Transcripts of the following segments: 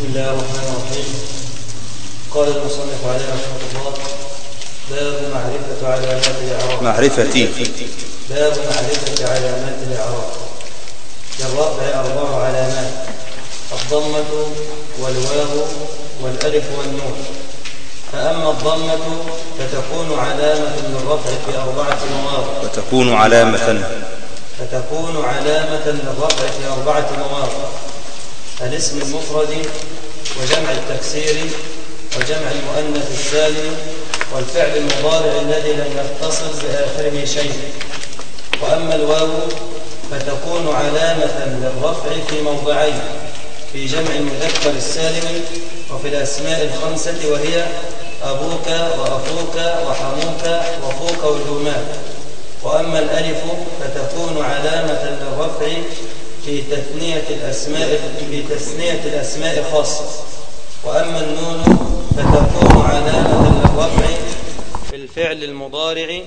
بسم الله الرحمن الرحيم. قال المصنف عليه رحمه الله باب معرفة علامات الإعراب. معرفتي. باب معرفة علامات الإعراب. للرفع أربع علامات الضمة والواو والألف والنون. فأما الضمة فتكون علامة للرفع في أربعة مواضع. وتكون علامة. فتكون علامة للرفع في أربعة مواضع. الاسم المفرد وجمع التكسير وجمع المؤنث السالم والفعل المضارع الذي لم يتصل بآخره شيء وأما الواو فتكون علامة للرفع في موضعين في جمع المذكر السالم وفي الأسماء الخمسة وهي أبوك وأخوك وحموك وفوك وجوماك وأما الألف فتكون علامة للرفع في تثنية الأسماء في تثنية الأسماء خاصة. وأما النون فتكون علامة للرفع في الفعل المضارع.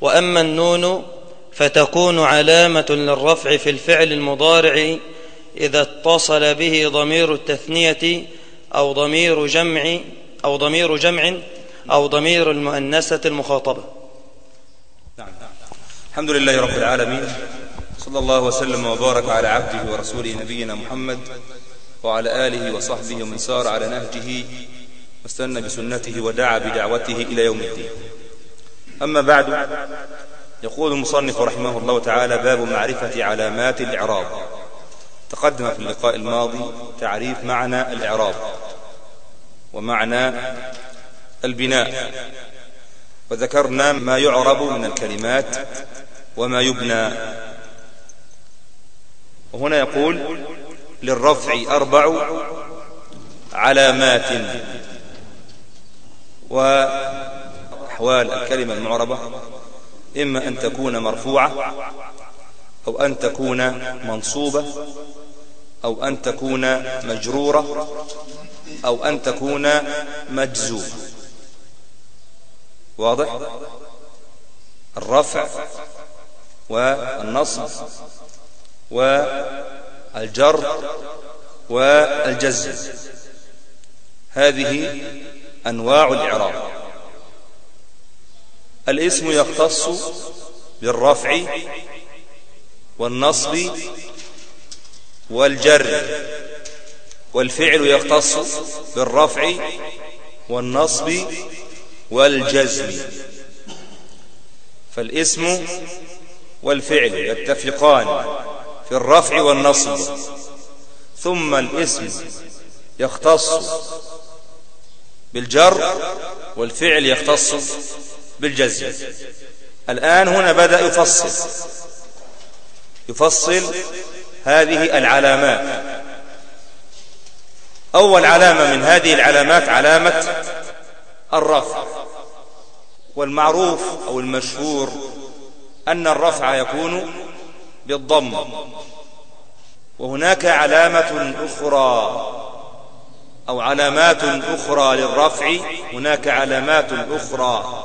وأما النون فتكون علامة للرفع في الفعل المضارع إذا اتصل به ضمير التثنية أو ضمير جمع أو ضمير جمع أو ضمير المؤنثة المخاطبة. نعم. الحمد لله رب العالمين. صلى الله وسلم وبارك على عبده ورسوله نبينا محمد وعلى آله وصحبه ومن سار على نهجه واستنى بسنته ودعا بدعوته إلى يوم الدين. أما بعد يقول المصنف رحمه الله تعالى باب معرفة علامات الإعراب. تقدم في اللقاء الماضي تعريف معنى الإعراب ومعنى البناء. وذكرنا ما يعرب من الكلمات وما يبنى. وهنا يقول للرفع أربع علامات وأحوال الكلمة المعربة إما أن تكون مرفوعة أو أن تكون منصوبة أو أن تكون مجرورة أو أن تكون مجزومة واضح؟ الرفع والنصب والجر والجزم. هذه أنواع الإعراب. الاسم يختص بالرفع والنصب والجر والفعل يختص بالرفع والنصب والجزم. فالاسم والفعل يتفقان. في الرفع والنصب. ثم الاسم يختص بالجر والفعل يختص بالجزم. الآن هنا بدأ يفصل. يفصل هذه العلامات. أول علامة من هذه العلامات علامة الرفع. والمعروف أو المشهور أن الرفع يكون بالضم. وهناك علامة أخرى أو علامات أخرى للرفع هناك علامات أخرى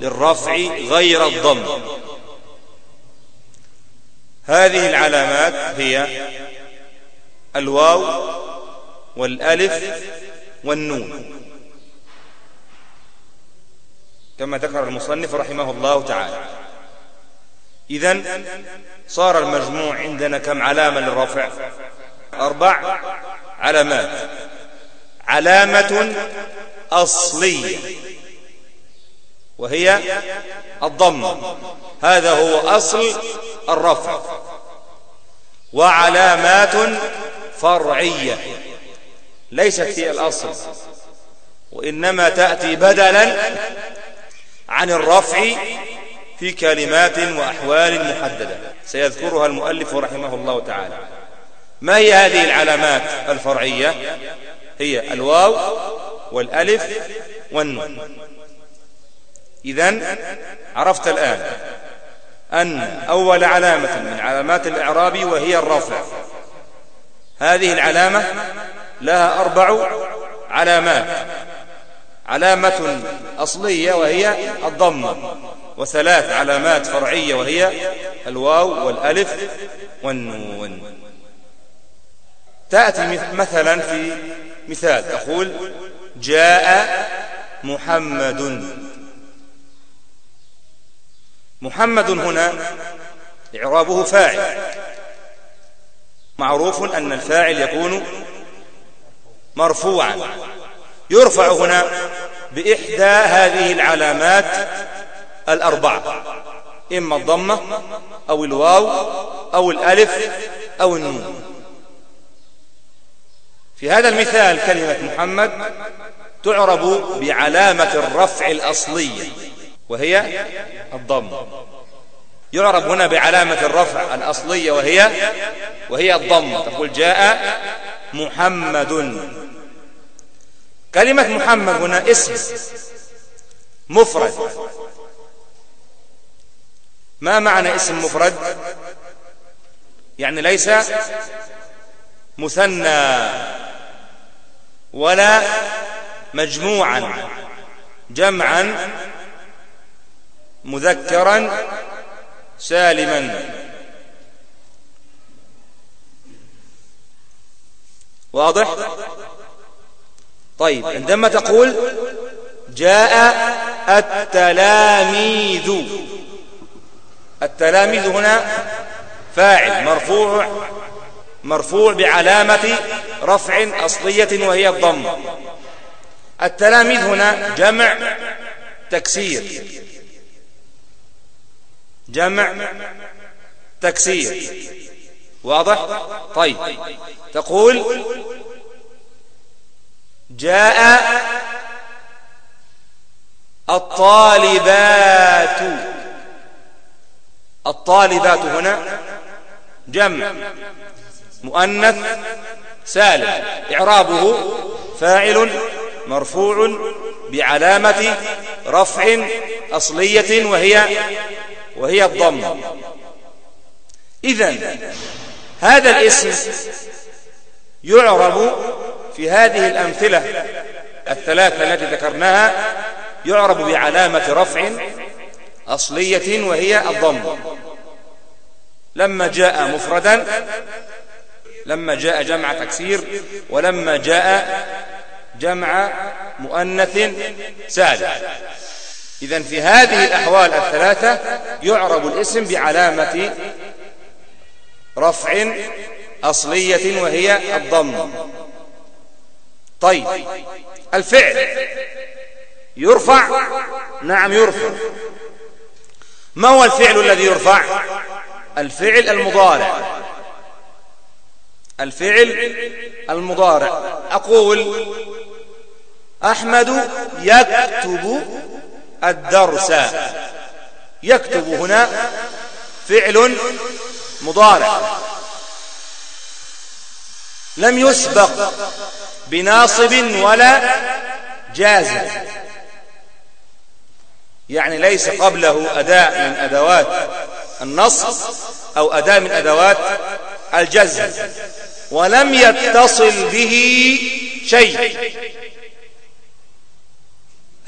للرفع غير الضم. هذه العلامات هي الواو والألف والنون. كما ذكر المصنف رحمه الله تعالى. إذا صار المجموع عندنا كم علامة للرفع؟ أربع علامات. علامة أصلية. وهي الضم. هذا هو أصل الرفع. وعلامات فرعية. ليست هي الأصل. وإنما تأتي بدلا عن الرفع في كلمات وأحوال محددة. سيذكرها المؤلف رحمه الله تعالى. ما هي هذه العلامات الفرعية؟ هي الواو والألف والنون. إذن عرفت الآن أن أول علامة من علامات الإعراب وهي الرفع. هذه العلامة لها أربع علامات. علامة أصلية وهي الضمة وثلاث علامات فرعية وهي الواو والألف والنون. تأتي مثلا في مثال تقول جاء محمد. محمد هنا إعرابه فاعل. معروف أن الفاعل يكون مرفوعا. يرفع هنا بإحدى هذه العلامات الأربعة إما الضمة أو الواو أو الألف أو النون. في هذا المثال كلمة محمد تعرب بعلامة الرفع الأصلية وهي الضم. يعرب هنا بعلامة الرفع الأصلية وهي وهي الضم. تقول جاء محمد. كلمة محمد هنا اسم مفرد. ما معنى اسم مفرد؟ يعني ليس مثنى ولا مجموعا جمعا مذكرا سالما. واضح؟ طيب عندما تقول جاء التلاميذ. التلاميذ هنا فاعل مرفوع مرفوع بعلامة رفع أصلية وهي الضم. التلاميذ هنا جمع تكسير. جمع تكسير. واضح؟ طيب. تقول جاء الطالبات. الطالبات هنا جمع مؤنث سالم إعرابه فاعل مرفوع بعلامة رفع أصلية وهي وهي الضم. إذن هذا الاسم يعرب في هذه الأمثلة الثلاثة التي ذكرناها يعرب بعلامة رفع أصلية وهي الضم. لما جاء مفردا لما جاء جمع تكسير ولما جاء جمع مؤنث سالم إذن في هذه الأحوال الثلاثة يعرب الاسم بعلامة رفع أصلية وهي الضم. طيب الفعل يرفع؟ نعم يرفع. ما هو الفعل الذي يرفع؟ الفعل المضارع. الفعل المضارع. أقول أحمد يكتب الدرس. يكتب هنا فعل مضارع. لم يسبق بناصب ولا جازم. يعني ليس قبله أداء من أدوات النصب أو أداة من أدوات الجزم ولم يتصل به شيء.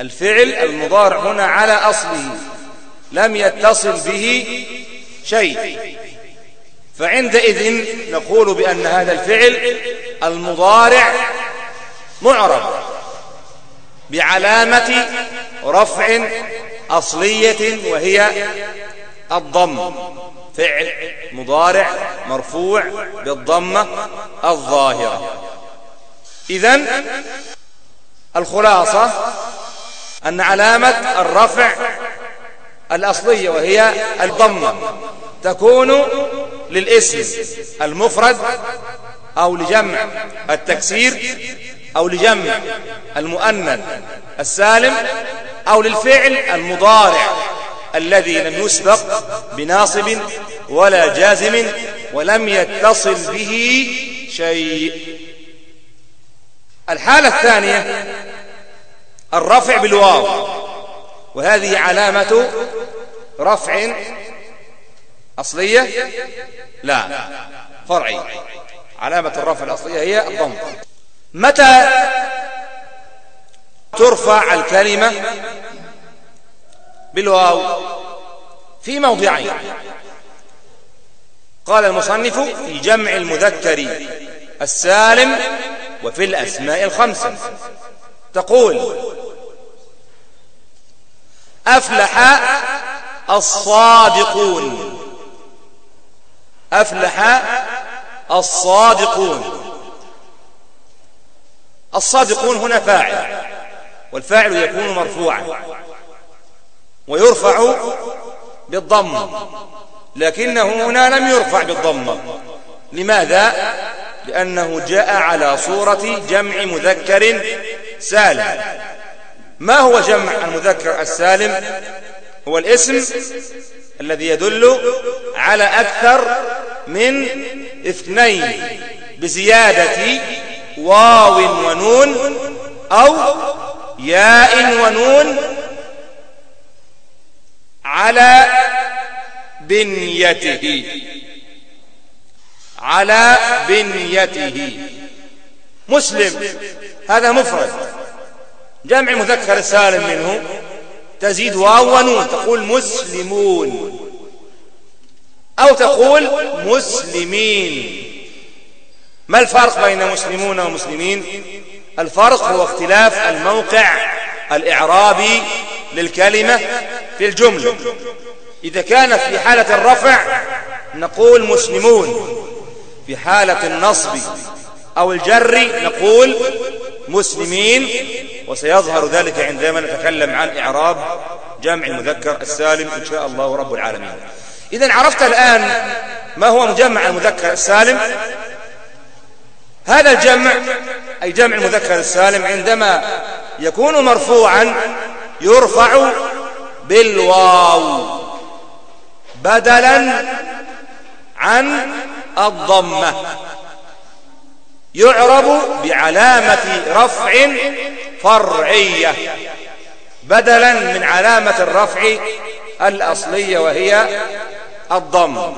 الفعل المضارع هنا على أصله لم يتصل به شيء. فعندئذ نقول بأن هذا الفعل المضارع معرب بعلامة رفع أصلية وهي الضم. فعل مضارع مرفوع بالضمة الظاهرة. إذن الخلاصة أن علامة الرفع الأصلية وهي الضمة تكون للاسم المفرد أو لجمع التكسير أو لجمع المؤنث السالم أو للفعل المضارع الذي لم يسبق بناصب ولا جازم ولم يتصل به شيء. الحالة الثانية الرفع بالواو وهذه علامة رفع أصلية؟ لا فرعي. علامة الرفع الأصلية هي الضم. متى ترفع الكلمة بالواو في موضعين. قال المصنف في جمع المذكر السالم وفي الأسماء الخمسة. تقول أفلح الصادقون. أفلح الصادقون. الصادقون هنا فاعل. والفاعل يكون مرفوعا. ويرفع بالضم. لكنه هنا لم يرفع بالضمة لماذا؟ لأنه جاء على صورة جمع مذكر سالم. ما هو جمع المذكر السالم؟ هو الاسم الذي يدل على أكثر من اثنين بزيادة واو ونون أو ياء ونون على بنيته. على بنيته. مسلم. هذا مفرد. جمع مذكر سالم منه. تزيد واو ونون. تقول مسلمون. أو تقول مسلمين. ما الفرق بين مسلمون ومسلمين؟ الفرق هو اختلاف الموقع الإعرابي للكلمة في الجملة. إذا كان في حالة الرفع نقول مسلمون في حالة النصب أو الجر نقول مسلمين وسيظهر ذلك عندما نتكلم عن إعراب جمع المذكر السالم إن شاء الله رب العالمين. إذا عرفت الآن ما هو مجمع المذكر السالم؟ هذا الجمع أي جمع المذكر السالم عندما يكون مرفوعا يرفع بالواو بدلا عن الضمة. يعرب بعلامة رفع فرعية. بدلا من علامة الرفع الأصلية وهي الضم.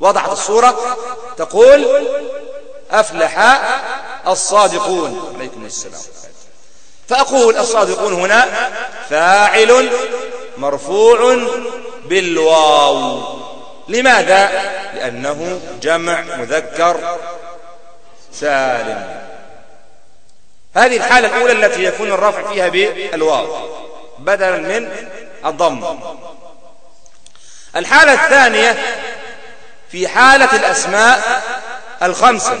وضعت الصورة تقول أفلح الصادقون. عليكم السلام. فأقول الصادقون هنا فاعل مرفوع بالواو. لماذا؟ لأنه جمع مذكر سالم. هذه الحالة الأولى التي يكون الرفع فيها بالواو بدلا من الضم. الحالة الثانية في حالة الأسماء الخمسة.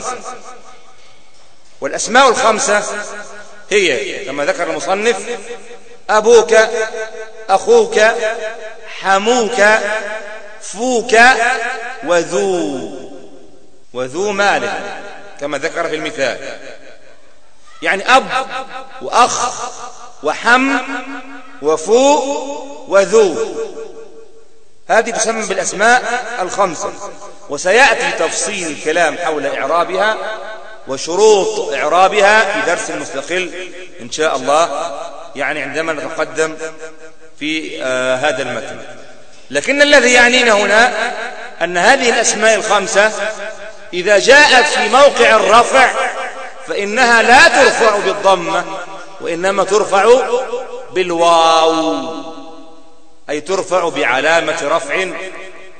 والأسماء الخمسة هي كما ذكر المصنف أبوك أخوك حموك فوك وذو وذو مال كما ذكر في المثال. يعني أب وأخ وحم وفو وذو. هذه تسمى بالأسماء الخمسة وسيأتي تفصيل الكلام حول إعرابها وشروط إعرابها في درس مستقل إن شاء الله يعني عندما نتقدم في آه هذا المتن. لكن الذي يعنينا هنا أن هذه الأسماء الخمسة إذا جاءت في موقع الرفع فإنها لا ترفع بالضمة وإنما ترفع بالواو أي ترفع بعلامة رفع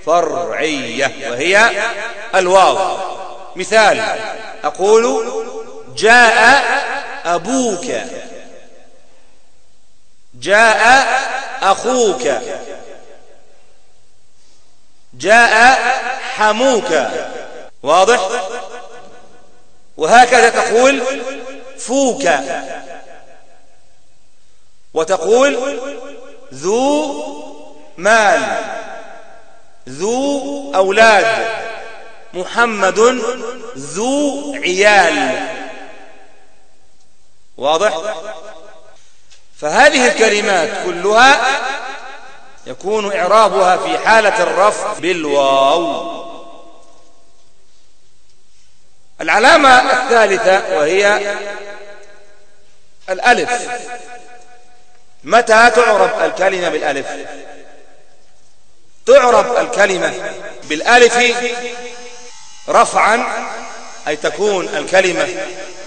فرعية وهي الواو. مثال أقول جاء أبوك. جاء أخوك. جاء حموك. واضح؟ وهكذا تقول فوك. وتقول ذو مال ذو أولاد. محمد ذو عيال. واضح؟ فهذه الكلمات كلها يكون إعرابها في حالة الرفع بالواو. العلامة الثالثة وهي الألف. متى تعرب الكلمة بالألف؟ تعرب الكلمة بالألف رفعا أي تكون الكلمة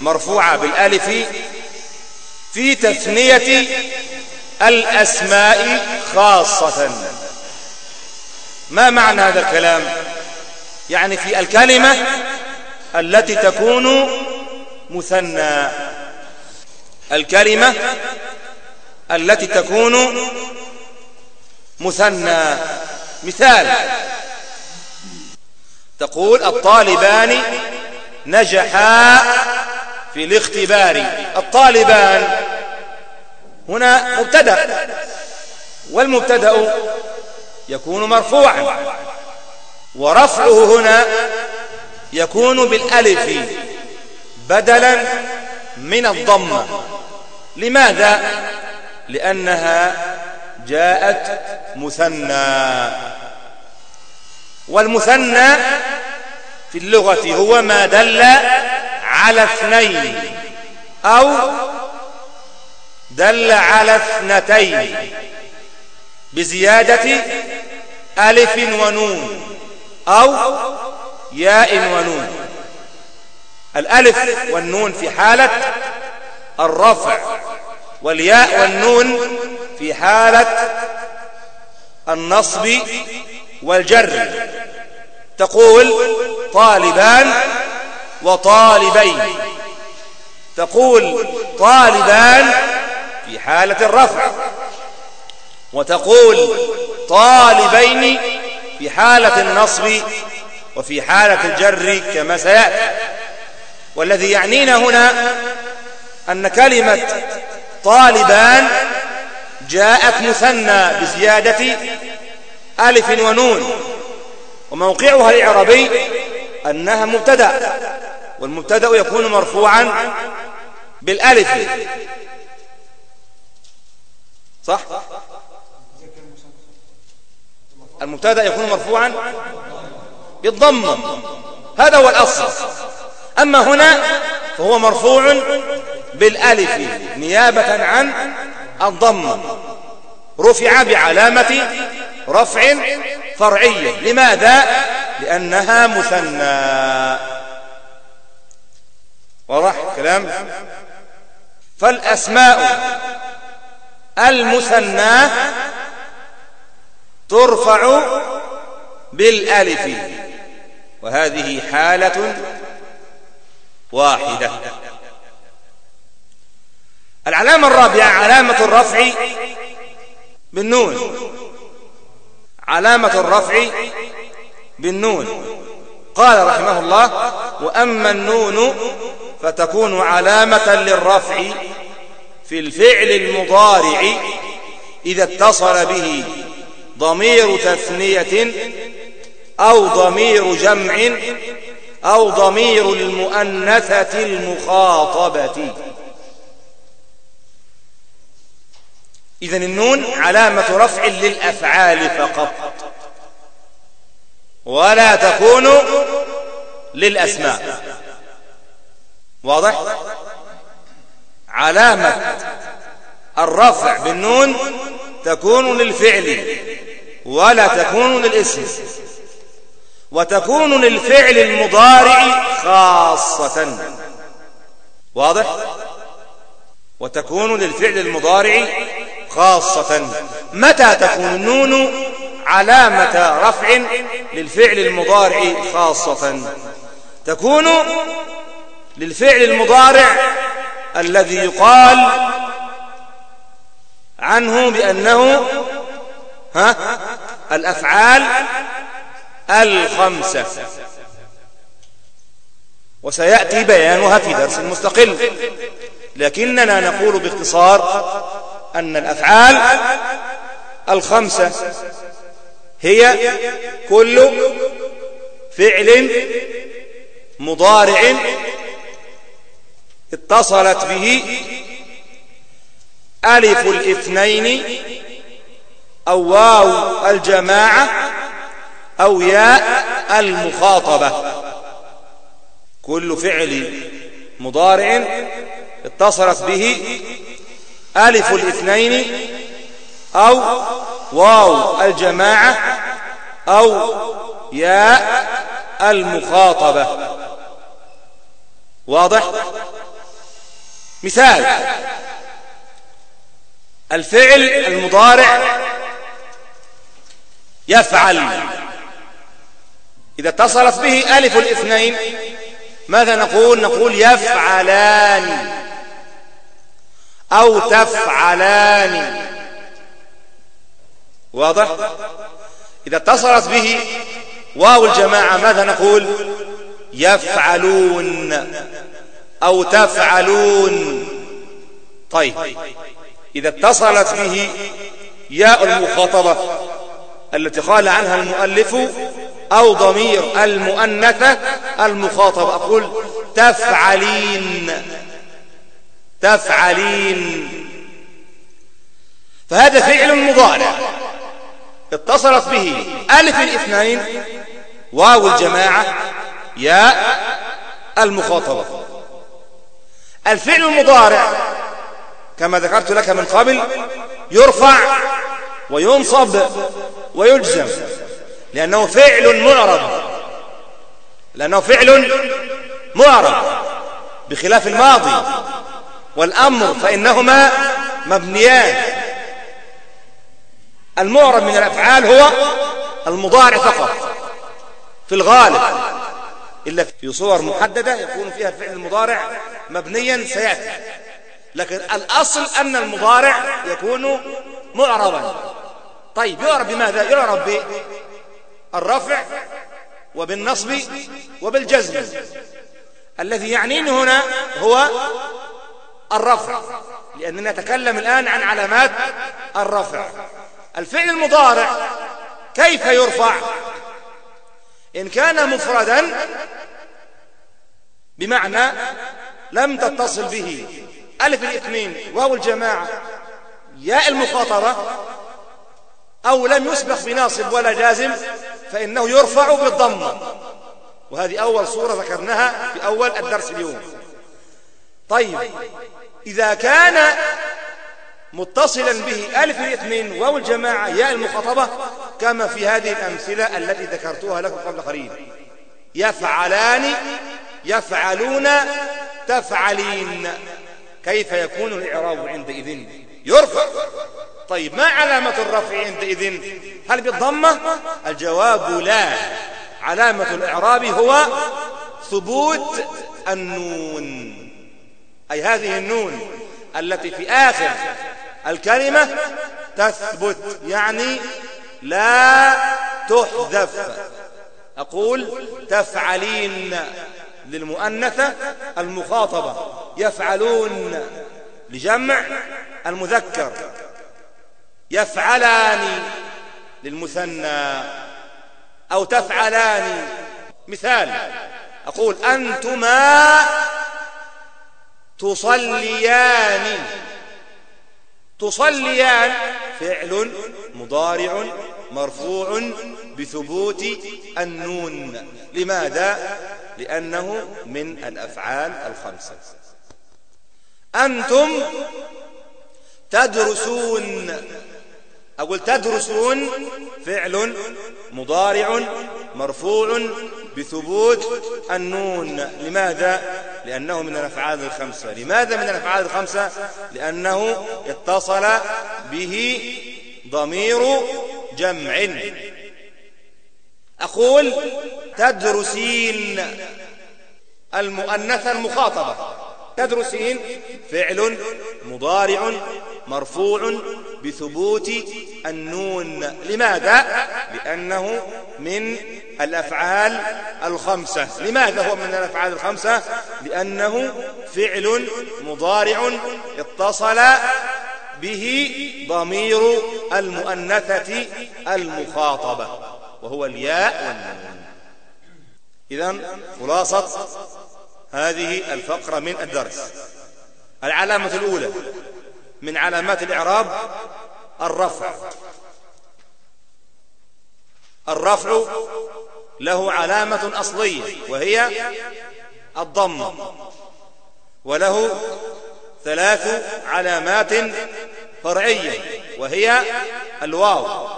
مرفوعة بالألف في تثنية الأسماء خاصة. ما معنى هذا الكلام؟ يعني في الكلمة التي تكون مثنى. الكلمة التي تكون مثنى. مثال. تقول الطالبان نجحا في الاختبار. الطالبان هنا مبتدأ والمبتدأ يكون مرفوعا ورفعه هنا يكون بالألف بدلا من الضمه لماذا؟ لأنها جاءت مثنى. والمثنى في اللغة هو ما دل على اثنين أو دل على اثنتين بزيادة ألف ونون أو ياء ونون. الألف والنون في حالة الرفع والياء والنون في حالة النصب والجر. تقول طالبان وطالبين. تقول طالبان في حالة الرفع. وتقول طالبين في حالة النصب وفي حالة الجر كما سيأتي. والذي يعنينا هنا أن كلمة طالبان جاءت مثنى بزيادة ألف ونون. وموقعها الإعرابي أنها مبتدأ والمبتدأ يكون مرفوعا بالألف. صح؟ المبتدأ يكون مرفوعا بالضم. هذا هو الأصل. أما هنا فهو مرفوع بالألف نيابة عن الضم. رفع بعلامة رفع فرعية لماذا؟ لأنها مثنى. واضح كلام فالأسماء المثنى ترفع بالألف. وهذه حالة واحدة. العلامة الرابعة علامة الرفع بالنون. علامة الرفع بالنون. قال رحمه الله وأما النون فتكون علامة للرفع في الفعل المضارع إذا اتصل به ضمير تثنية أو ضمير جمع أو ضمير المؤنثة المخاطبة. إذا النون علامة رفع للأفعال فقط. ولا تكون للأسماء. واضح؟ علامة الرفع بالنون تكون للفعل ولا تكون للاسم. وتكون للفعل المضارع خاصة. واضح؟ وتكون للفعل المضارع خاصة متى تكون النون علامة رفع للفعل المضارع خاصة؟ تكون للفعل المضارع الذي يقال عنه بأنه ها الأفعال الخمسة. وسيأتي بيانها في درس مستقل. لكننا نقول باختصار أن الأفعال الخمسة هي كل فعل مضارع اتصلت به ألف الاثنين أو واو الجماعة أو ياء المخاطبة. كل فعل مضارع اتصلت به ألف الاثنين أو واو الجماعة أو ياء المخاطبة. واضح؟ مثال. الفعل المضارع يفعل. إذا اتصلت به ألف الاثنين ماذا نقول؟ نقول يفعلان. أو تفعلان. واضح؟ إذا اتصلت به واو الجماعة ماذا نقول؟ يفعلون أو تفعلون. طيب إذا اتصلت به ياء المخاطبة التي قال عنها المؤلف أو ضمير المؤنثة المخاطبة أقول تفعلين. تفعلين. فهذا فعل مضارع اتصلت به ألف الاثنين واو الجماعة ياء المخاطبة. الفعل المضارع كما ذكرت لك من قبل يرفع وينصب ويجزم لأنه فعل معرض لأنه فعل معرض بخلاف الماضي. والأمر فإنهما مبنيان. المعرب من الأفعال هو المضارع فقط. في الغالب إلا في صور محددة يكون فيها الفعل المضارع مبنيا سيأتي. لكن الأصل أن المضارع يكون معربا. طيب يعرب بماذا؟ يعرب بالرفع وبالنصب وبالجزم. الذي يعنيني هنا هو الرفع. لأننا نتكلم الآن عن علامات الرفع. الفعل المضارع كيف يرفع؟ إن كان مفردا بمعنى لم تتصل به. ألف الاثنين واو الجماعة ياء المخاطبة أو لم يسبق بناصب ولا جازم فإنه يرفع بالضمة وهذه أول صورة ذكرناها في أول الدرس اليوم. طيب إذا كان متصلا به ألف الاثنين واو الجماعة ياء المخاطبة كما في هذه الأمثلة التي ذكرتها لكم قبل قليل. يفعلان يفعلون تفعلين. كيف يكون الإعراب عندئذ؟ يرفع. طيب ما علامة الرفع عندئذ؟ هل بالضمة؟ الجواب لا. علامة الإعراب هو ثبوت النون. أي هذه النون التي في آخر الكلمة تثبت يعني لا تحذف. أقول تفعلين للمؤنثة المخاطبة يفعلون لجمع المذكر يفعلان للمثنى أو تفعلان. مثال أقول أنتما تصليان. تصليان فعل مضارع مرفوع بثبوت النون. لماذا؟ لأنه من الأفعال الخمسة. أنتم تدرسون. أقول تدرسون فعل مضارع مرفوع بثبوت النون لماذا؟ لأنه من الأفعال الخمسة لماذا من الأفعال الخمسة؟ لأنه اتصل به ضمير جمع أقول تدرسين المؤنثة المخاطبة تدرسين فعل مضارع مرفوع بثبوت النون. لماذا؟ لأنه من الأفعال الخمسة. لماذا هو من الأفعال الخمسة؟ لأنه فعل مضارع اتصل به ضمير المؤنثة المخاطبة وهو الياء والنون. إذا خلاصة هذه الفقرة من الدرس. العلامة الأولى. من علامات الإعراب الرفع. الرفع له علامة أصلية وهي الضم. وله ثلاث علامات فرعية وهي الواو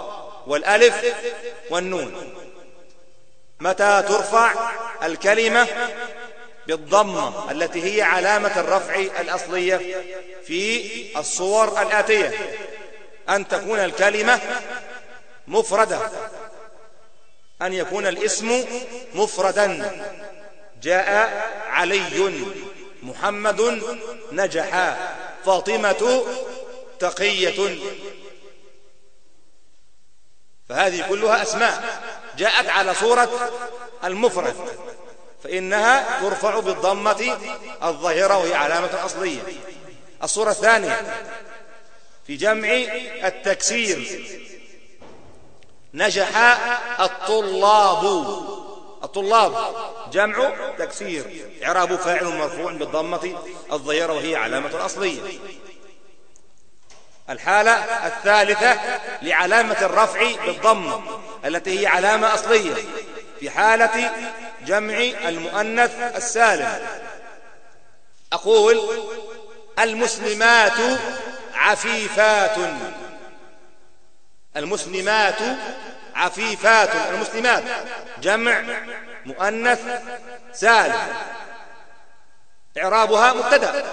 والألف والنون. متى ترفع الكلمة بالضمة التي هي علامة الرفع الأصلية في الصور الآتية. أن تكون الكلمة مفردة. أن يكون الاسم مفردا. جاء علي محمد نجح. فاطمة تقية. فهذه كلها أسماء جاءت على صورة المفرد. فإنها ترفع بالضمة الظاهرة وهي علامة أصلية. الصورة الثانية في جمع التكسير نجح الطلاب. الطلاب جمع تكسير إعراب فاعل مرفوع بالضمة الظاهرة وهي علامة أصلية. الحالة الثالثة لعلامة الرفع بالضمة التي هي علامة أصلية. في حالة جمع المؤنث السالم. أقول المسلمات عفيفات. المسلمات عفيفات. المسلمات جمع مؤنث سالم. إعرابها مبتدأ.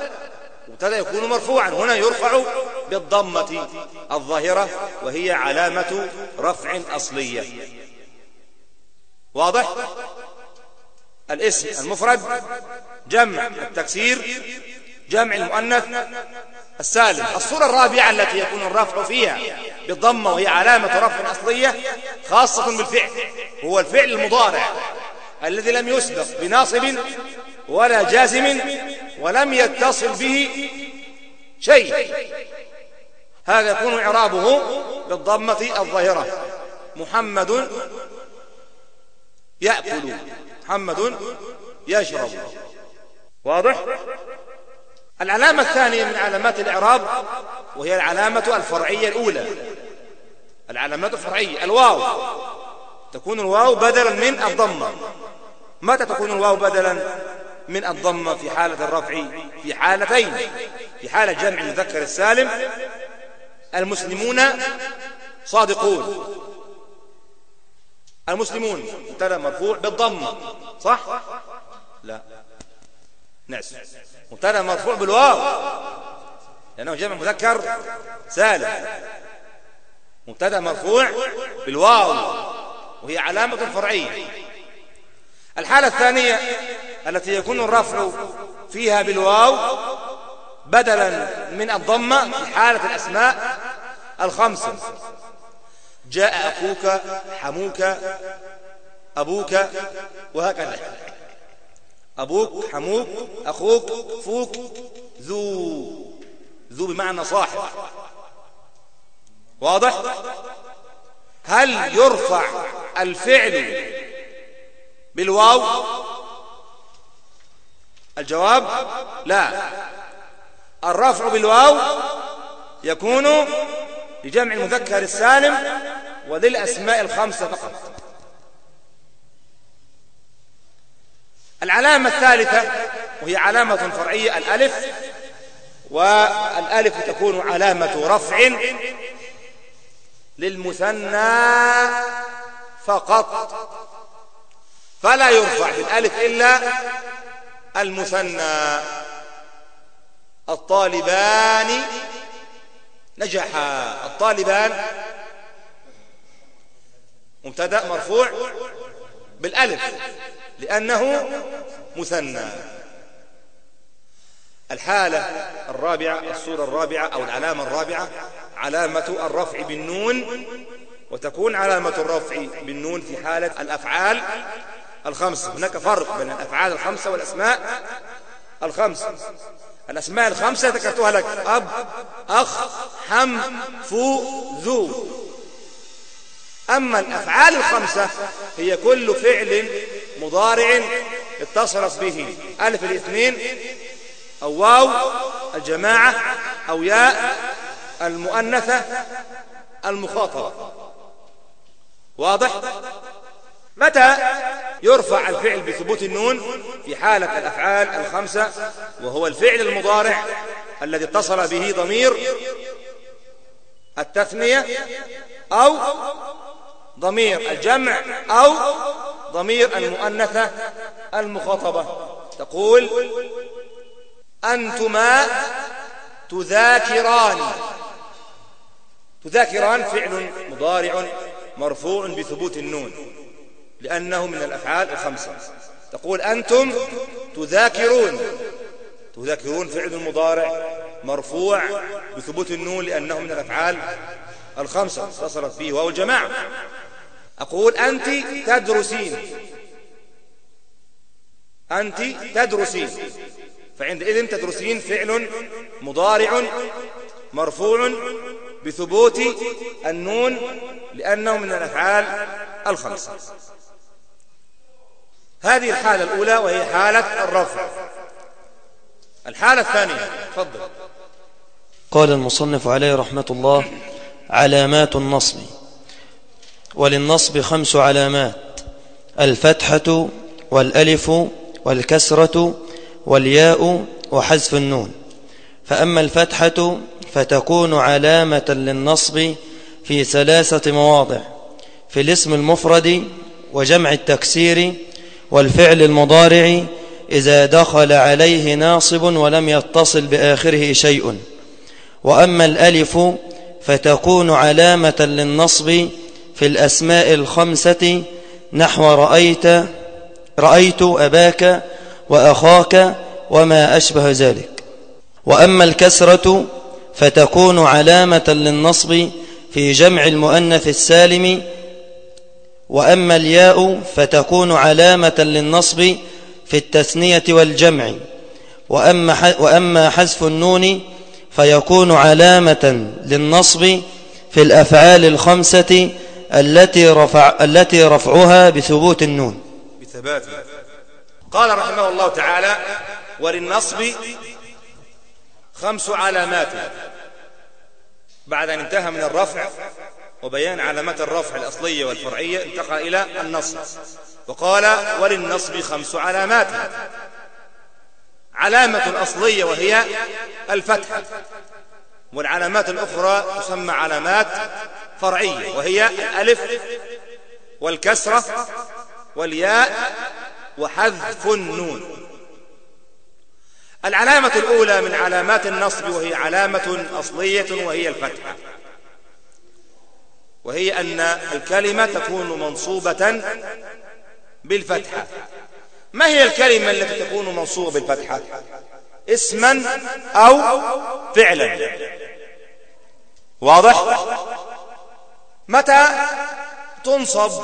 مبتدأ يكون مرفوعا. هنا يرفع بالضمة الظاهرة وهي علامة رفع أصلية. واضح؟ الاسم المفرد جمع التكسير جمع المؤنث السالم. الصورة الرابعة التي يكون الرفع فيها بالضمة وهي علامة رفع أصلية خاصة بالفعل هو الفعل المضارع الذي لم يسبق بناصب ولا جازم ولم يتصل به شيء. هذا يكون إعرابه بالضمة الظاهرة. محمد يأكل. محمد يشرب واضح؟ العلامة الثانية من علامات الإعراب وهي العلامة الفرعية الأولى. العلامات الفرعية الواو. تكون الواو بدلا من الضمة. متى تكون الواو بدلا؟ من الضمة في حالة الرفع في حالتين. في حالة جمع المذكر السالم المسلمون صادقون. المسلمون. مبتدا مرفوع بالضمة صح؟ لا. نعس. مبتدا مرفوع بالواو. لأنه جمع مذكر سالم. مبتدا مرفوع بالواو. وهي علامة فرعية. الحالة الثانية التي يكون الرفع فيها بالواو بدلا من الضمة في حالة الأسماء الخمسة. جاء أخوك حموك أبوك وهكذا. أبوك حموك أخوك فوك ذو ذو بمعنى صاحب. واضح؟ هل يرفع الفعل بالواو؟ الجواب لا. الرفع بالواو يكون لجمع المذكر السالم وللأسماء الخمسة فقط. العلامة الثالثة وهي علامة فرعية الألف والألف تكون علامة رفع للمثنى فقط. فلا يرفع بالألف إلا المثنى. الطالبان نجحا. الطالبان مبتدا مرفوع بالالف لأنه مثنى. الحالة الرابعة الصورة الرابعة أو العلامة الرابعة علامة الرفع بالنون وتكون علامة الرفع بالنون في حالة الأفعال الخمسة هناك فرق بين الأفعال الخمسة والأسماء الخمسة الأسماء الخمسة ذكرتها لك أب أخ حم فو ذو. أما الأفعال الخمسة هي كل فعل مضارع اتصلت به. ألف الاثنين أو واو الجماعة أو ياء المؤنثة المخاطبة. واضح؟ متى يرفع الفعل بثبوت النون في حالة الأفعال الخمسة وهو الفعل المضارع الذي اتصل به ضمير التثنية أو ضمير الجمع أو ضمير المؤنثة المخاطبة. تقول أنتما تذاكران. تذاكران فعل مضارع مرفوع بثبوت النون لأنه من الأفعال الخمسة. تقول أنتم تذاكرون. تذاكرون فعل المضارع مرفوع بثبوت النون لأنه من الأفعال الخمسة. اتصلت فيه واو الجماعة. أقول أنت تدرسين. أنت تدرسين. فعندئذ تدرسين فعل مضارع مرفوع بثبوت النون لأنه من الأفعال الخمسة. هذه الحالة الأولى وهي حالة الرفع. الحالة الثانية تفضل. قال المصنف عليه رحمة الله علامات النصب. وللنصب خمس علامات الفتحة والألف والكسرة والياء وحذف النون. فأما الفتحة فتكون علامة للنصب في ثلاثة مواضع في الاسم المفرد وجمع التكسير والفعل المضارع إذا دخل عليه ناصب ولم يتصل بآخره شيء. وأما الألف فتكون علامة للنصب في الأسماء الخمسة نحو رأيت رأيت أباك وأخاك وما أشبه ذلك. وأما الكسرة فتكون علامة للنصب في جمع المؤنث السالم. وأما الياء فتكون علامة للنصب في التثنية والجمع. وأما, حذف النون فيكون علامة للنصب في الأفعال الخمسة التي, رفع التي رفعها بثبوت النون. بثباتها قال رحمه الله تعالى وللنصب خمس علامات. بعد أن انتهى من الرفع وبيان علامات الرفع الأصلية والفرعية انتقل إلى النصب. وقال وللنصب خمس علامات. علامة أصلية وهي الفتحة. والعلامات الأخرى تسمى علامات فرعية وهي الألف والكسرة والياء وحذف النون. العلامة الأولى من علامات النصب وهي علامة أصلية وهي الفتحة. وهي أن الكلمة تكون منصوبة بالفتحة. ما هي الكلمة التي تكون منصوبة بالفتحة؟ اسما أو فعلا. واضح؟ متى تنصب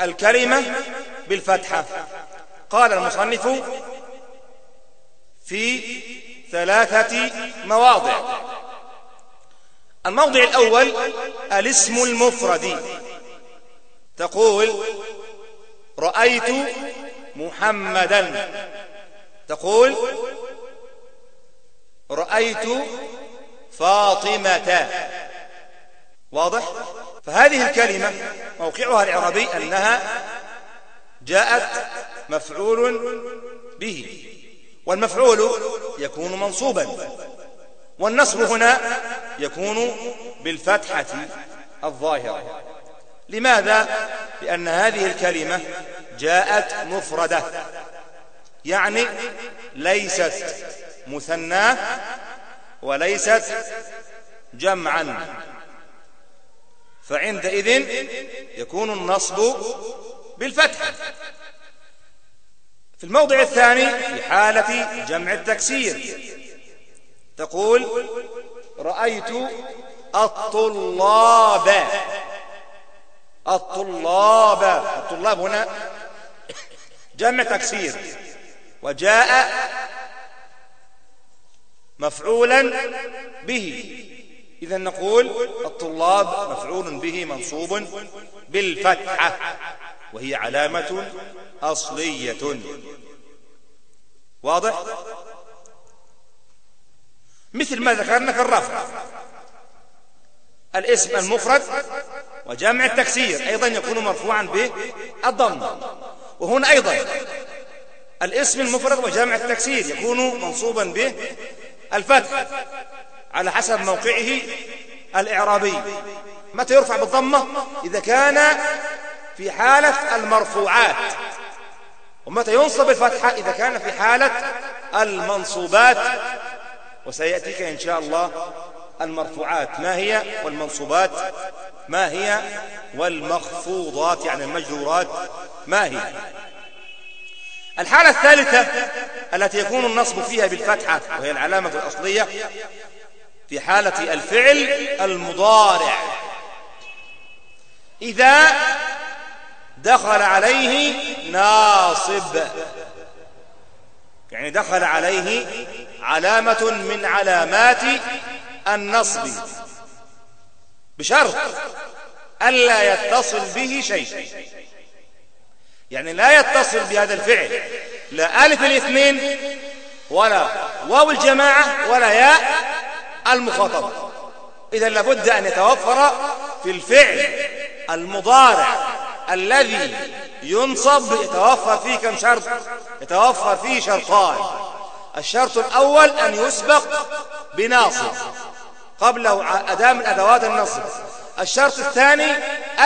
الكلمة بالفتحة؟ قال المصنف في ثلاثة مواضع. الموضع الأول الاسم المفرد. تقول رأيت محمدا. تقول رأيت فاطمة. واضح؟ فهذه الكلمة موقعها العربي أنها جاءت مفعول به. والمفعول يكون منصوبا. والنصب هنا يكون بالفتحة الظاهرة. لماذا؟ لأن هذه الكلمة جاءت مفردة. يعني ليست مثناة وليست جمعا. فعندئذ يكون النصب بالفتح. في الموضع الثاني في حالة جمع التكسير تقول رأيت الطلاب. الطلاب الطلاب هنا جمع تكسير وجاء مفعولا به. إذا نقول الطلاب مفعول به منصوب بالفتحة وهي علامة أصلية. واضح؟ مثل ما ذكرنا في الرفع. الاسم المفرد وجامع التكسير أيضا يكون مرفوعا بالضم. وهنا أيضا الاسم المفرد وجامع التكسير يكون منصوبا به الفتح على حسب موقعه الإعرابي. متى يرفع بالضمة؟ إذا كان في حالة المرفوعات. ومتى ينصب الفتحة؟ إذا كان في حالة المنصوبات. وسيأتيك إن شاء الله المرفوعات. ما هي والمنصوبات؟ ما هي والمخفوضات؟ يعني المجرورات. ما هي؟ الحالة الثالثة التي يكون النصب فيها بالفتحة وهي العلامة الأصلية. في حالة الفعل المضارع. إذا دخل عليه ناصب. يعني دخل عليه علامة من علامات النصب. بشرط ألا يتصل به شيء. يعني لا يتصل بهذا الفعل. لا ألف الاثنين ولا واو الجماعة ولا ياء المخاطبة إذا لابد أن يتوفر في الفعل المضارع الذي ينصب يتوفر فيه كم شرط؟ يتوفر فيه شرطان. الشرط الأول أن يسبق بناصب قبله أداة من أدوات النصب. الشرط الثاني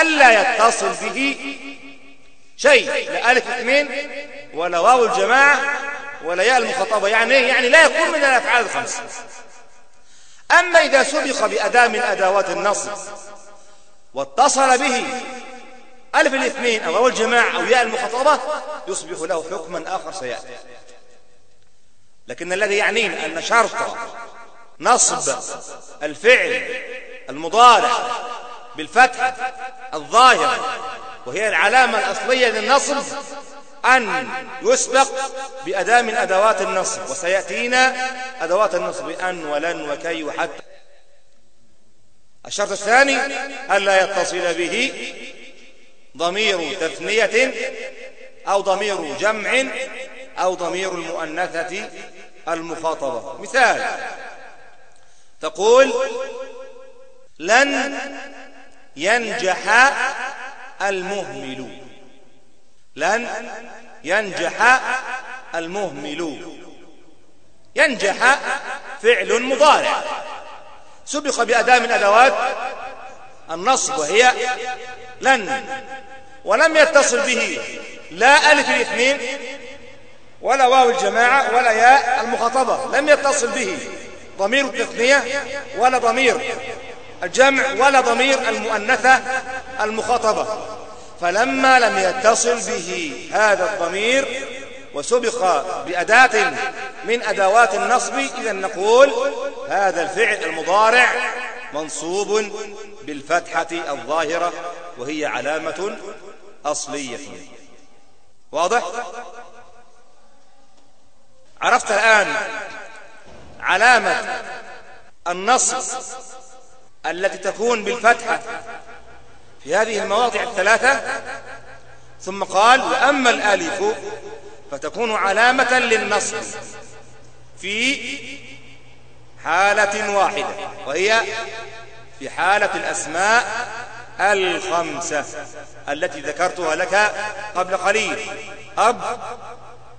ألا يتصل به شيء لا ألف اثنين ولا واو الجماعة ولا ياء المخاطبة. يعني إيه؟ يعني لا يكون من الأفعال الخمسة. أما إذا سبق بأداة من أدوات النصب واتصل به ألف الاثنين أو واو الجماعة أو ياء المخاطبة يصبح له حكما آخر سيأتي. لكن الذي يعنينا أن شرط نصب الفعل المضارع بالفتح الظاهر وهي العلامة الأصلية للنصب أن يسبق بأداة من أدوات النصب وسيأتينا أدوات النصب أن ولن وكي وحتى الشرط الثاني ألا يتصل به ضمير تثنية أو ضمير جمع أو ضمير المؤنثة المخاطبة. مثال تقول لن ينجح المهمل. لن ينجح المهمل. ينجح فعل مضارع. سبق بأداة من أدوات النصب وهي لن ولم يتصل به لا ألف الاثنين ولا واو الجماعة ولا ياء المخاطبة. لم يتصل به ضمير التثنية ولا ضمير الجمع ولا ضمير المؤنثة المخاطبة. فلما لم يتصل به هذا الضمير وسبق بأداة من أدوات النصب إذا نقول هذا الفعل المضارع منصوب بالفتحة الظاهرة وهي علامة أصلية واضح؟ عرفت الآن علامة النصب التي تكون بالفتحة في هذه المواضع الثلاثة ثم قال وأما الآلف فتكون علامة للنصب في حالة واحدة وهي في حالة الأسماء الخمسة التي ذكرتها لك قبل قليل أب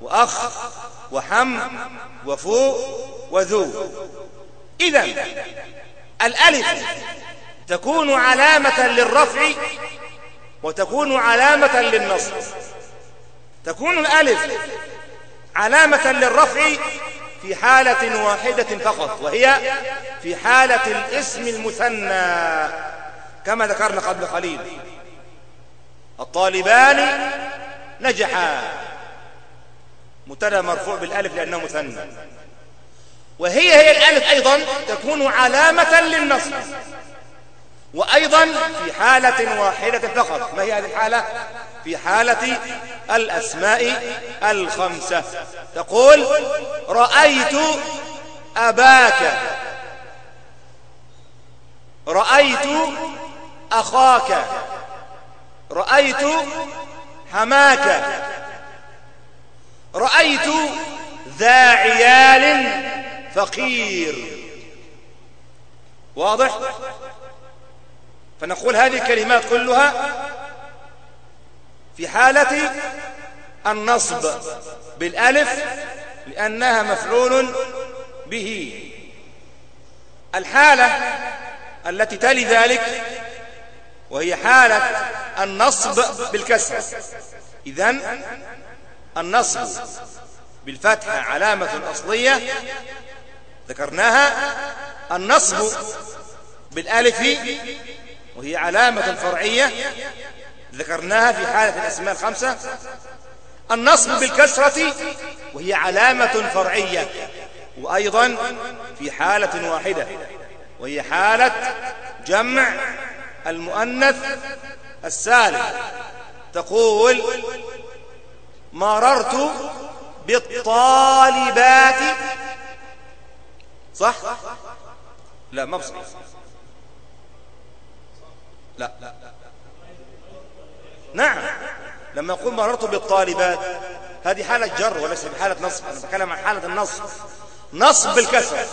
وأخ وحم وفو وذو. إذا الألف تكون علامة للرفع وتكون علامة للنصب. تكون الألف علامة للرفع في حالة واحدة فقط وهي في حالة الاسم المثنى كما ذكرنا قبل قليل. الطالبان نجحا. مبتدا مرفوع بالألف لأنه مثنى. وهي هي الألف أيضا تكون علامة للنصب. وأيضا في حالة واحدة فقط. ما هي هذه الحالة؟ في حالة الأسماء الخمسة. تقول رأيت أباك. رأيت أخاك. رأيت حماك رأيت ذا عيال فقير. واضح؟ فنقول هذه الكلمات كلها في حالة النصب بالألف لأنها مفعول به. الحالة التي تلي ذلك وهي حالة النصب بالكسر. إذن النصب بالفتحة علامة أصلية ذكرناها. النصب بالألف وهي علامة فرعية ذكرناها في حالة الأسماء الخمسة. النصب بالكسرة وهي علامة فرعية. وأيضا في حالة واحدة وهي حالة جمع المؤنث السالم. تقول مررت بالطالبات. صح؟ لا ما بصحيح. لا. نعم. لما يقول مررت بالطالبات هذه حالة جر وليس بحالة نصب. أنا بتكلم عن حالة النصب. نصب بالكسر.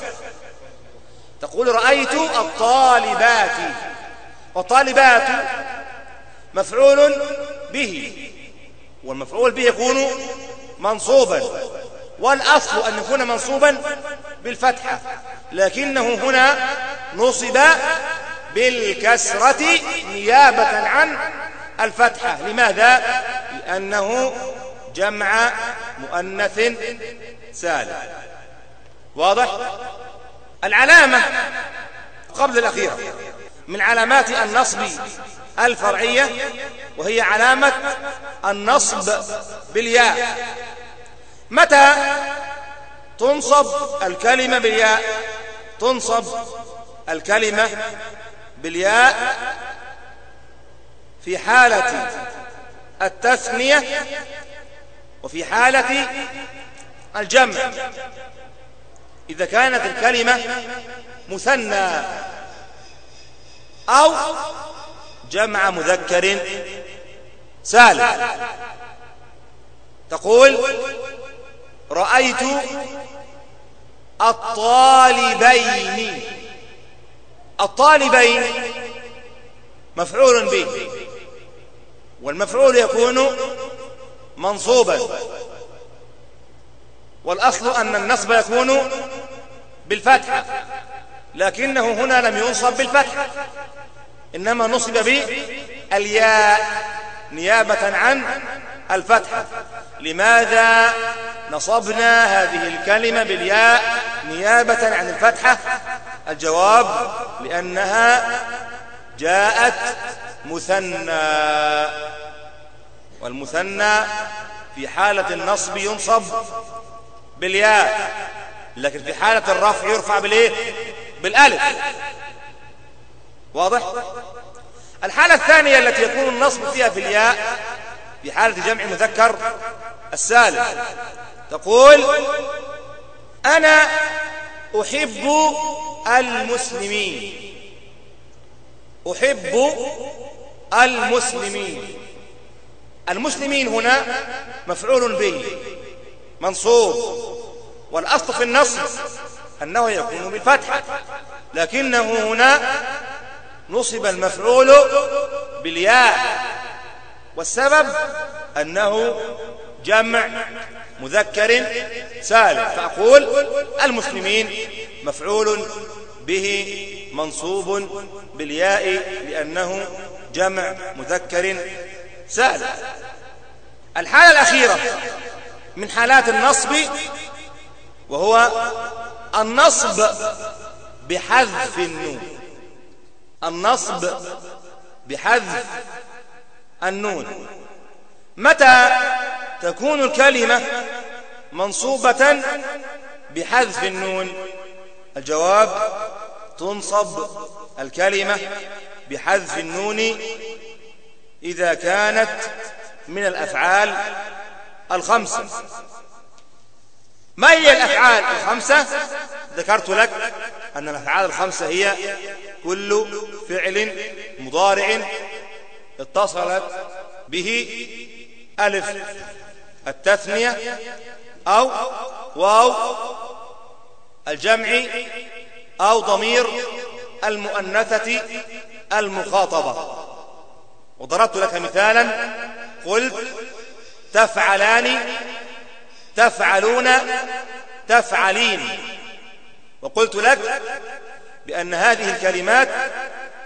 تقول رأيت الطالبات. والطالبات مفعول به. والمفعول به يكون منصوبا. والأصل أن يكون منصوبا بالفتحة. لكنه هنا نصب بالكسرة نيابة عن الفتحة لماذا؟ لأنه جمع مؤنث سالم واضح؟ العلامة قبل الأخيرة من علامات النصب الفرعية وهي علامة النصب بالياء متى تنصب الكلمة بالياء تنصب الكلمة بالياء في حالة التثنية وفي حالة الجمع. إذا كانت الكلمة مثنى أو جمع مذكر سالم تقول رأيت الطالبين. الطالبين مفعول به. والمفعول يكون منصوبا. والأصل أن النصب يكون بالفتحة لكنه هنا لم ينصب بالفتحة إنما نصب بالياء نيابة عن الفتحة لماذا نصبنا هذه الكلمة بالياء نيابة عن الفتحة الجواب لأنها جاءت مثنى. والمثنى في حالة النصب ينصب بالياء لكن في حالة الرفع يرفع بالإيه؟ بالألف. واضح؟ الحالة الثانية التي يكون النصب فيها في الياء في حالة جمع مذكر السالم تقول أنا أحب المسلمين. أحب المسلمين. المسلمين هنا مفعول به منصوب. والأصل في النصب أنه يكون بالفتحة لكنه هنا نصب المفعول بالياء. والسبب أنه جمع. مذكر سالم. فأقول المسلمين مفعول به منصوب بالياء لأنه جمع مذكر سالم. الحالة الأخيرة من حالات النصب وهو النصب بحذف النون. النصب بحذف النون. متى تكون الكلمة منصوبة بحذف النون. الجواب تنصب الكلمة بحذف النون إذا كانت من الأفعال الخمسة. ما هي الأفعال الخمسة؟ ذكرت لك أن الأفعال الخمسة هي كل فعل مضارع اتصلت به ألف. التثنية أو واو الجمع أو ضمير المؤنثة المخاطبة. وضربت لك مثالا قلت تفعلان تفعلون تفعلين. وقلت لك بأن هذه الكلمات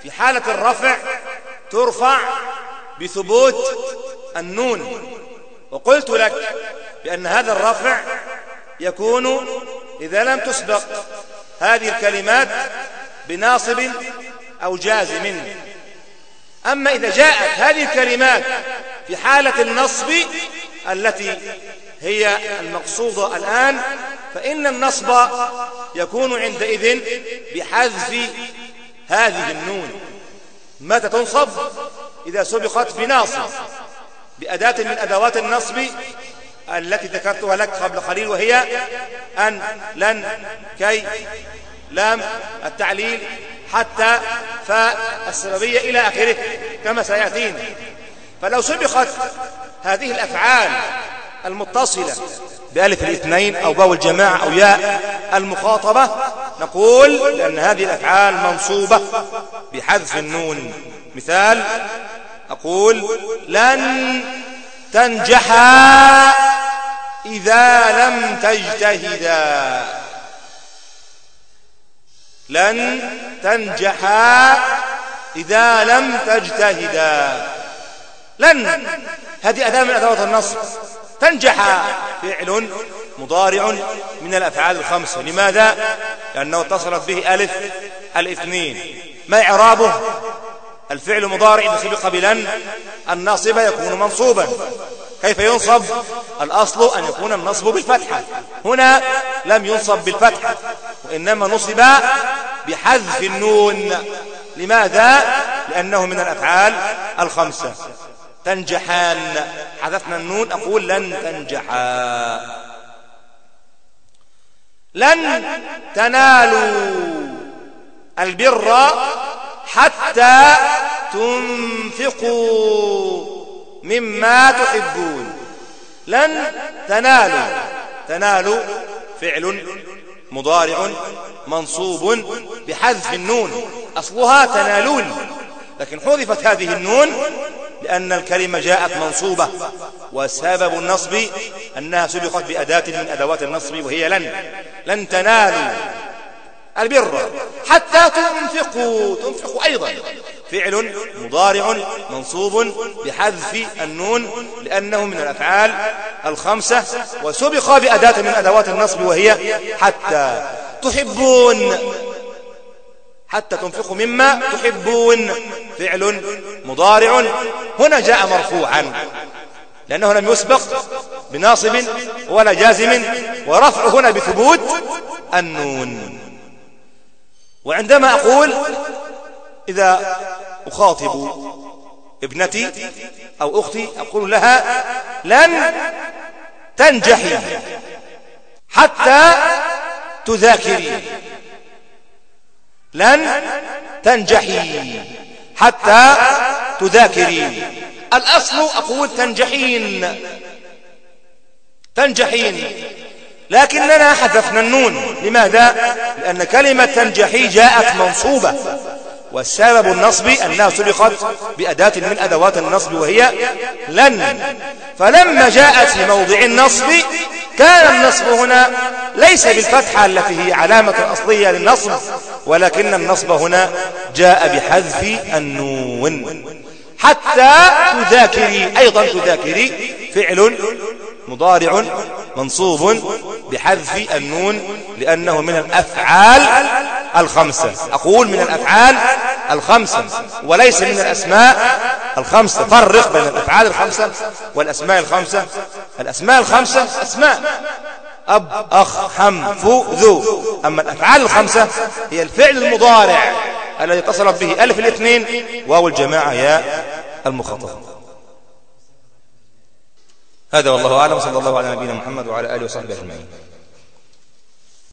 في حالة الرفع ترفع بثبوت النون. وقلت لك بأن هذا الرفع يكون إذا لم تسبق هذه الكلمات بناصب أو جازم أما إذا جاءت هذه الكلمات في حالة النصب التي هي المقصودة الآن فإن النصب يكون عندئذ بحذف هذه النون. متى تنصب؟ إذا سبقت بناصب. بأداة من أدوات النصب التي ذكرتها لك قبل قليل وهي أن لن كي لام التعليل حتى فالسببية إلى آخره كما سيأتينا. فلو سبقت هذه الأفعال المتصلة بألف الاثنين أو باو الجماعة أو ياء المخاطبة نقول لأن هذه الأفعال منصوبة بحذف النون. مثال أقول لن تنجحا إذا لم تجتهدا لن تنجحا إذا لم تجتهدا لن. هذه أداة من أدوات النصب. تنجح فعل مضارع من الأفعال الخمسة. لماذا؟ لأنه اتصلت به ألف الاثنين ما إعرابه؟ الفعل مضارع إذا سبق بلن الناصب يكون منصوبا. كيف ينصب؟ الأصل أن يكون النصب بالفتحة. هنا لم ينصب بالفتحة وإنما نصب بحذف النون. لماذا؟ لأنه من الأفعال الخمسة. تنجحان. حذفنا النون أقول لن تنجحا. لن تنالوا البر حتى تنفقوا مما تحبون. لن تنالوا. تنالوا فعل مضارع منصوب بحذف النون. أصلها تنالون. لكن حذفت هذه النون لأن الكلمة جاءت منصوبة. وسبب النصب أنها سبقت بأداة من أدوات النصب وهي لن. لن تنالوا. البر. حتى تنفقوا تنفقوا أيضا. فعل مضارع منصوب بحذف النون لأنه من الأفعال الخمسة وسبق بأداة من أدوات النصب وهي حتى تحبون. حتى تنفقوا مما تحبون. فعل مضارع هنا جاء مرفوعا لأنه لم يسبق بناصب ولا جازم ورفع هنا بثبوت النون. وعندما أقول إذا أخاطب ابنتي أو أختي أقول لها لن تنجحي حتى تذاكري. لن تنجحي حتى تذاكرين الأصل أقول تنجحين. تنجحين. لكننا حذفنا النون. لماذا؟ لأن كلمة تنجحي جاءت منصوبة. والسبب النصب أنها سبقت بأداة من أدوات النصب وهي لن. فلما جاءت في موضع النصب كان النصب هنا ليس بالفتحة التي هي علامة أصلية للنصب ولكن النصب هنا جاء بحذف النون. حتى تذاكري أيضا تذاكري فعل مضارع منصوب بحذف النون لأنه من الأفعال الخمسة. أقول من الأفعال الخمسة وليس من الأسماء الخمسة. فرق بين الأفعال الخمسة والأسماء الخمسة. الأسماء الخمسة أسماء. أب أخ حم فو ذو أما الأفعال الخمسة هي الفعل المضارع الذي اتصلت به ألف الاثنين. واو الجماعة يا المخاطب هذا والله أعلم صلى الله على نبينا محمد وعلى آله وصحبه أجمعين.